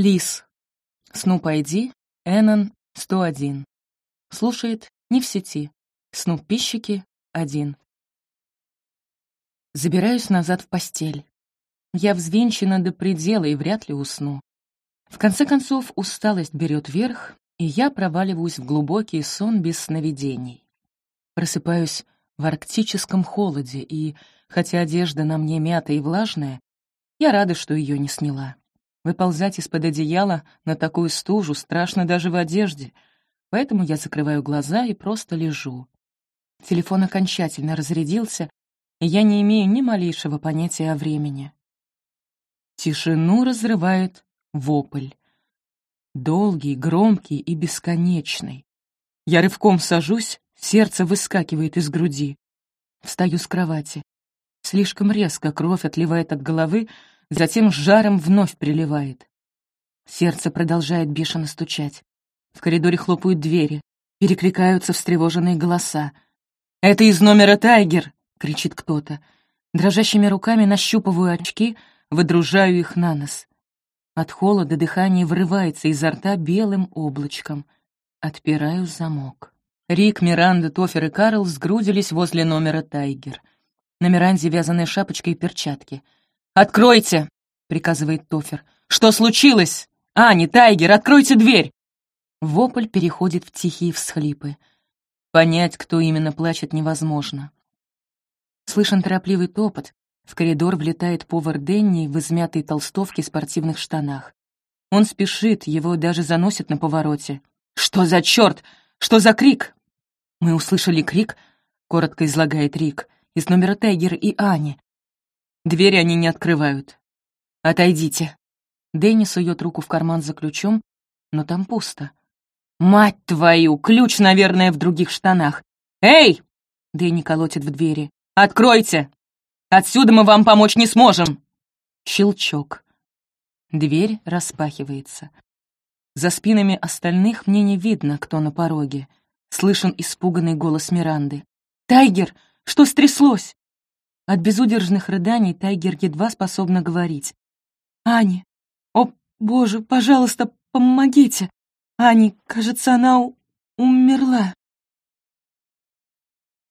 Лис. Снуп ID, Эннон, 101. Слушает не в сети. Снуп пищики, 1. Забираюсь назад в постель. Я взвинчена до предела и вряд ли усну. В конце концов, усталость берет верх, и я проваливаюсь в глубокий сон без сновидений. Просыпаюсь в арктическом холоде, и, хотя одежда на мне мятая и влажная, я рада, что ее не сняла. Выползать из-под одеяла на такую стужу страшно даже в одежде, поэтому я закрываю глаза и просто лежу. Телефон окончательно разрядился, и я не имею ни малейшего понятия о времени. Тишину разрывает вопль. Долгий, громкий и бесконечный. Я рывком сажусь, сердце выскакивает из груди. Встаю с кровати. Слишком резко кровь отливает от головы, затем жаром вновь приливает. Сердце продолжает бешено стучать. В коридоре хлопают двери, перекликаются встревоженные голоса. «Это из номера «Тайгер!» — кричит кто-то. Дрожащими руками нащупываю очки, выдружаю их на нос. От холода дыхание вырывается изо рта белым облачком. Отпираю замок. Рик, Миранда, Тофер и Карл сгрудились возле номера «Тайгер». На Миранде вязаная шапочка и перчатки. «Откройте!» — приказывает Тофер. «Что случилось? Ани, Тайгер, откройте дверь!» Вопль переходит в тихие всхлипы. Понять, кто именно плачет, невозможно. Слышен торопливый топот, в коридор влетает повар Денни в измятой толстовке и спортивных штанах. Он спешит, его даже заносит на повороте. «Что за черт? Что за крик?» «Мы услышали крик», — коротко излагает Рик, «из номера Тайгер и Ани. Двери они не открывают. Отойдите». Дэнни сует руку в карман за ключом, но там пусто. «Мать твою! Ключ, наверное, в других штанах! Эй!» Дэнни колотит в двери. «Откройте!» Отсюда мы вам помочь не сможем!» Щелчок. Дверь распахивается. За спинами остальных мне не видно, кто на пороге. Слышен испуганный голос Миранды. «Тайгер, что стряслось?» От безудержных рыданий Тайгер едва способна говорить. «Ани! О, боже, пожалуйста, помогите! Ани, кажется, она умерла!»